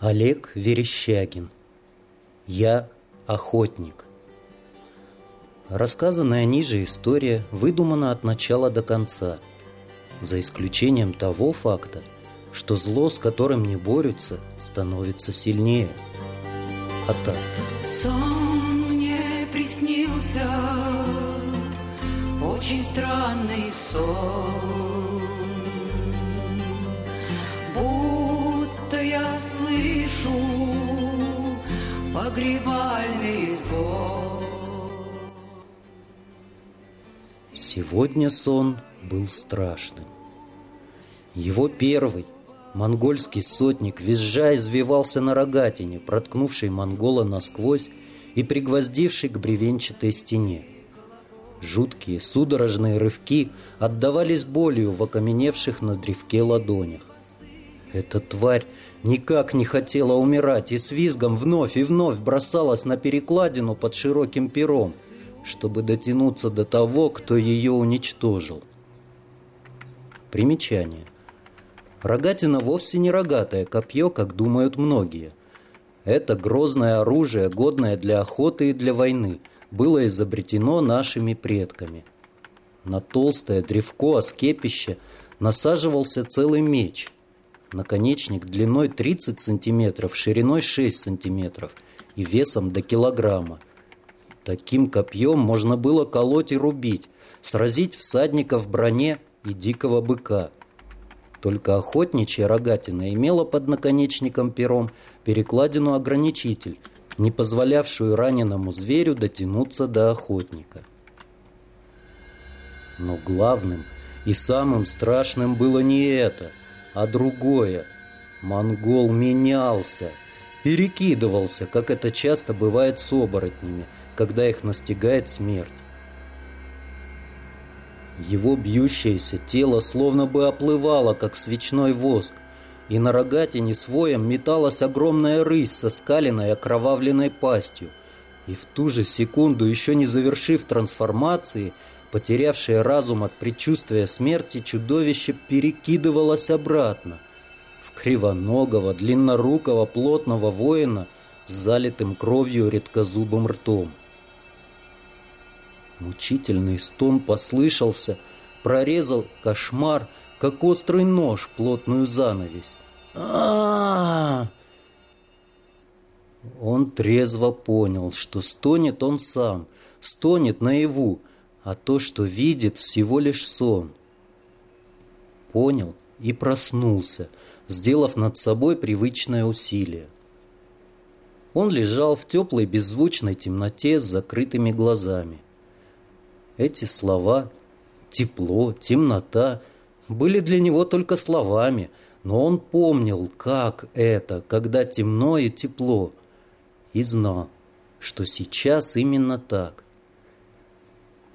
Олег Верещагин. Я охотник. Рассказанная ниже история выдумана от начала до конца, за исключением того факта, что зло, с которым не борются, становится сильнее. А так. Сон мне приснился, очень странный сон. Слышу погребальный звон. Сегодня сон был страшным. Его первый, монгольский сотник, визжа извивался на рогатине, проткнувшей монгола насквозь и пригвоздивший к бревенчатой стене. Жуткие судорожные рывки отдавались болью в окаменевших на древке ладонях. Эта тварь никак не хотела умирать и с визгом вновь и вновь бросалась на перекладину под широким пером, чтобы дотянуться до того, кто ее уничтожил. Примечание. Рогатина вовсе не рогатое копье, как думают многие. Это грозное оружие, годное для охоты и для войны, было изобретено нашими предками. На толстое древко оскепище насаживался целый меч – Наконечник длиной 30 сантиметров, шириной 6 сантиметров и весом до килограмма. Таким копьем можно было колоть и рубить, сразить всадника в броне и дикого быка. Только охотничья рогатина имела под наконечником пером перекладину-ограничитель, не позволявшую раненому зверю дотянуться до охотника. Но главным и самым страшным было не это – а другое. Монгол менялся, перекидывался, как это часто бывает с оборотнями, когда их настигает смерть. Его бьющееся тело словно бы оплывало, как свечной воск, и на рогатине своем металась огромная рысь со скаленной окровавленной пастью. И в ту же секунду, еще не завершив трансформации, Потерявшее разум от предчувствия смерти, чудовище перекидывалось обратно в кривоногого, длиннорукого, плотного воина с залитым кровью редкозубым ртом. Мучительный стон послышался, прорезал кошмар, как острый нож плотную занавесь. а, Он трезво понял, что стонет он сам, стонет наяву, а то, что видит, всего лишь сон. Понял и проснулся, сделав над собой привычное усилие. Он лежал в теплой беззвучной темноте с закрытыми глазами. Эти слова «тепло», «темнота» были для него только словами, но он помнил, как это, когда темно и тепло, и знал, что сейчас именно так.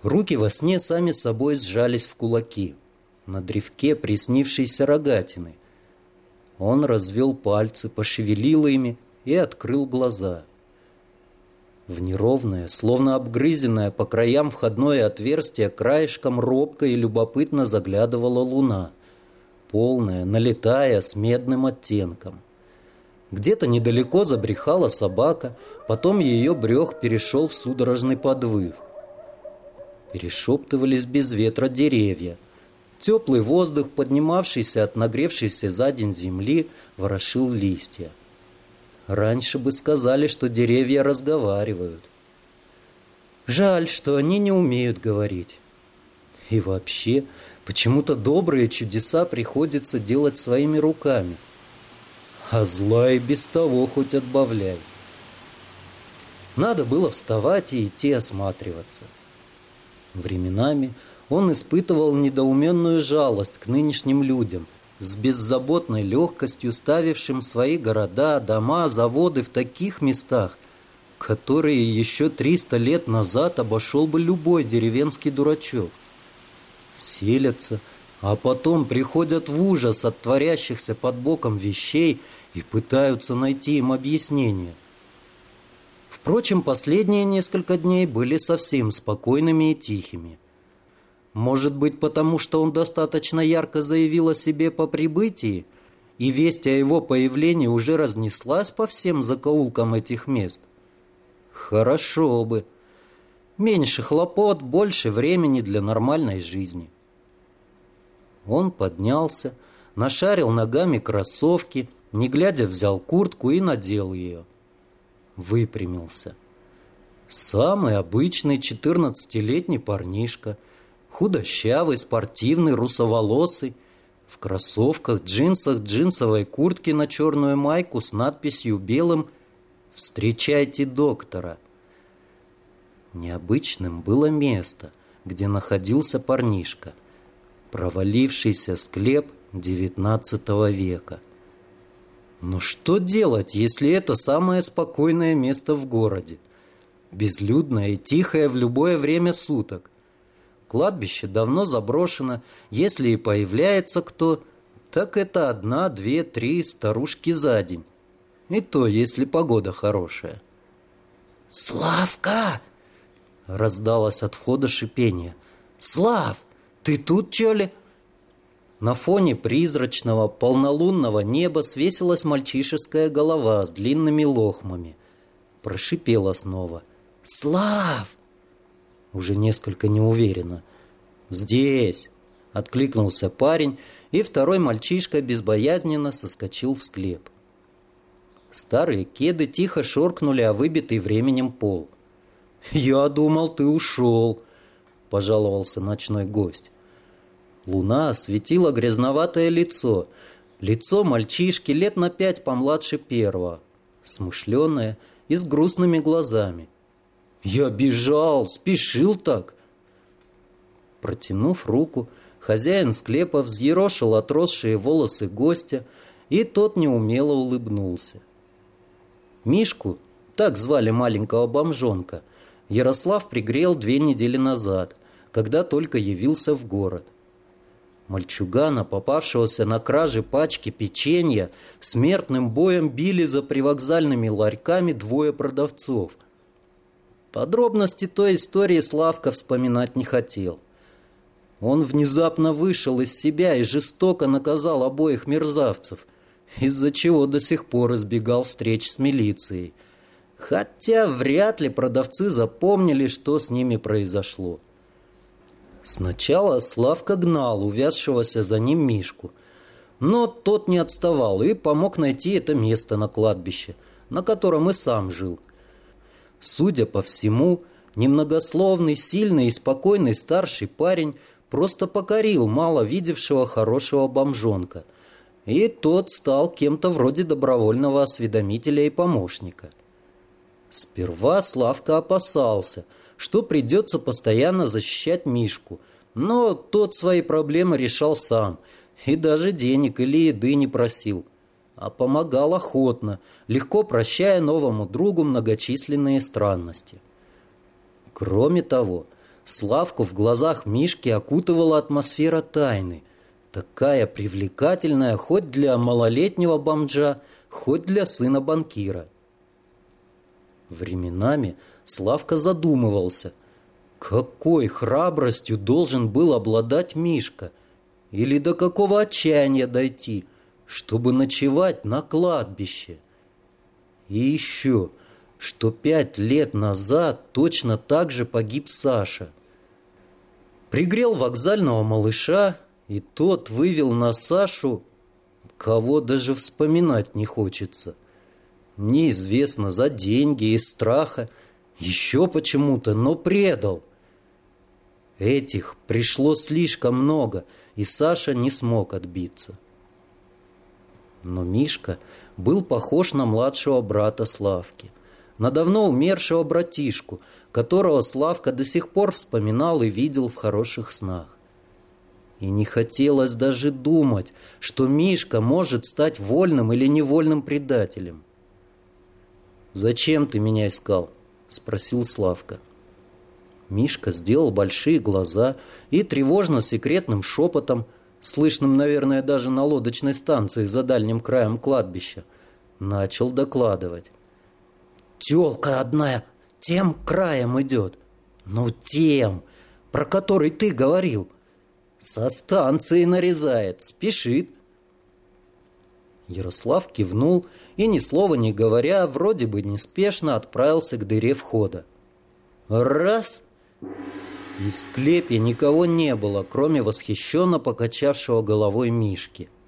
Руки во сне сами собой сжались в кулаки. На древке приснившейся рогатины. Он развел пальцы, пошевелил ими и открыл глаза. В неровное, словно обгрызенное по краям входное отверстие краешком робко и любопытно заглядывала луна, полная, налетая, с медным оттенком. Где-то недалеко забрехала собака, потом ее брех перешел в судорожный подвыв. Перешептывались без ветра деревья. Теплый воздух, поднимавшийся от нагревшейся за день земли, ворошил листья. Раньше бы сказали, что деревья разговаривают. Жаль, что они не умеют говорить. И вообще, почему-то добрые чудеса приходится делать своими руками. А зла и без того хоть отбавляй. Надо было вставать и идти осматриваться. Временами он испытывал недоуменную жалость к нынешним людям, с беззаботной легкостью ставившим свои города, дома, заводы в таких местах, которые еще 300 лет назад обошел бы любой деревенский дурачок. Селятся, а потом приходят в ужас от творящихся под боком вещей и пытаются найти им объяснение. Впрочем, последние несколько дней были совсем спокойными и тихими. Может быть, потому что он достаточно ярко заявил о себе по прибытии, и весть о его появлении уже разнеслась по всем закоулкам этих мест? Хорошо бы. Меньше хлопот, больше времени для нормальной жизни. Он поднялся, нашарил ногами кроссовки, не глядя взял куртку и надел ее. Выпрямился. Самый обычный четырнадцатилетний парнишка, худощавый, спортивный, русоволосый, в кроссовках, джинсах, джинсовой куртке на черную майку с надписью белым «Встречайте доктора». Необычным было место, где находился парнишка, провалившийся склеп XIX века. Но что делать, если это самое спокойное место в городе? Безлюдное и тихое в любое время суток. Кладбище давно заброшено, если и появляется кто, так это одна, две, три старушки за день. И то, если погода хорошая. «Славка!» — раздалось от входа шипение. «Слав, ты тут, чё ли?» На фоне призрачного полнолунного неба свесилась мальчишеская голова с длинными лохмами. Прошипела снова. «Слав!» уже несколько неуверенно. «Здесь!» — откликнулся парень, и второй мальчишка безбоязненно соскочил в склеп. Старые кеды тихо шоркнули о выбитый временем пол. «Я думал, ты ушел», — пожаловался ночной гость. Луна осветила грязноватое лицо, лицо мальчишки лет на пять помладше первого, смышленое и с грустными глазами. Я бежал, спешил так. Протянув руку, хозяин склепа взъерошил отросшие волосы гостя, и тот неумело улыбнулся. Мишку, так звали маленького бомжонка, Ярослав пригрел две недели назад, когда только явился в город. Мальчугана, попавшегося на краже пачки печенья, смертным боем били за привокзальными ларьками двое продавцов – Подробности той истории Славка вспоминать не хотел. Он внезапно вышел из себя и жестоко наказал обоих мерзавцев, из-за чего до сих пор избегал встреч с милицией. Хотя вряд ли продавцы запомнили, что с ними произошло. Сначала Славка гнал увязшегося за ним Мишку, но тот не отставал и помог найти это место на кладбище, на котором и сам жил – Судя по всему, немногословный, сильный и спокойный старший парень просто покорил мало видевшего хорошего бомжонка. И тот стал кем-то вроде добровольного осведомителя и помощника. Сперва Славка опасался, что придется постоянно защищать Мишку, но тот свои проблемы решал сам и даже денег или еды не просил а помогал охотно, легко прощая новому другу многочисленные странности. Кроме того, Славку в глазах Мишки окутывала атмосфера тайны, такая привлекательная хоть для малолетнего бомжа, хоть для сына банкира. Временами Славка задумывался, какой храбростью должен был обладать Мишка, или до какого отчаяния дойти – чтобы ночевать на кладбище. И еще, что пять лет назад точно так же погиб Саша. Пригрел вокзального малыша, и тот вывел на Сашу, кого даже вспоминать не хочется. Неизвестно, за деньги, из страха, еще почему-то, но предал. Этих пришло слишком много, и Саша не смог отбиться. Но Мишка был похож на младшего брата Славки, на давно умершего братишку, которого Славка до сих пор вспоминал и видел в хороших снах. И не хотелось даже думать, что Мишка может стать вольным или невольным предателем. «Зачем ты меня искал?» – спросил Славка. Мишка сделал большие глаза и тревожно секретным шепотом – слышным, наверное, даже на лодочной станции за дальним краем кладбища, начал докладывать. «Тёлка одна тем краем идет. Ну, тем, про который ты говорил. Со станции нарезает, спешит». Ярослав кивнул и, ни слова не говоря, вроде бы неспешно отправился к дыре входа. Раз! И в склепе никого не было, кроме восхищенно покачавшего головой Мишки –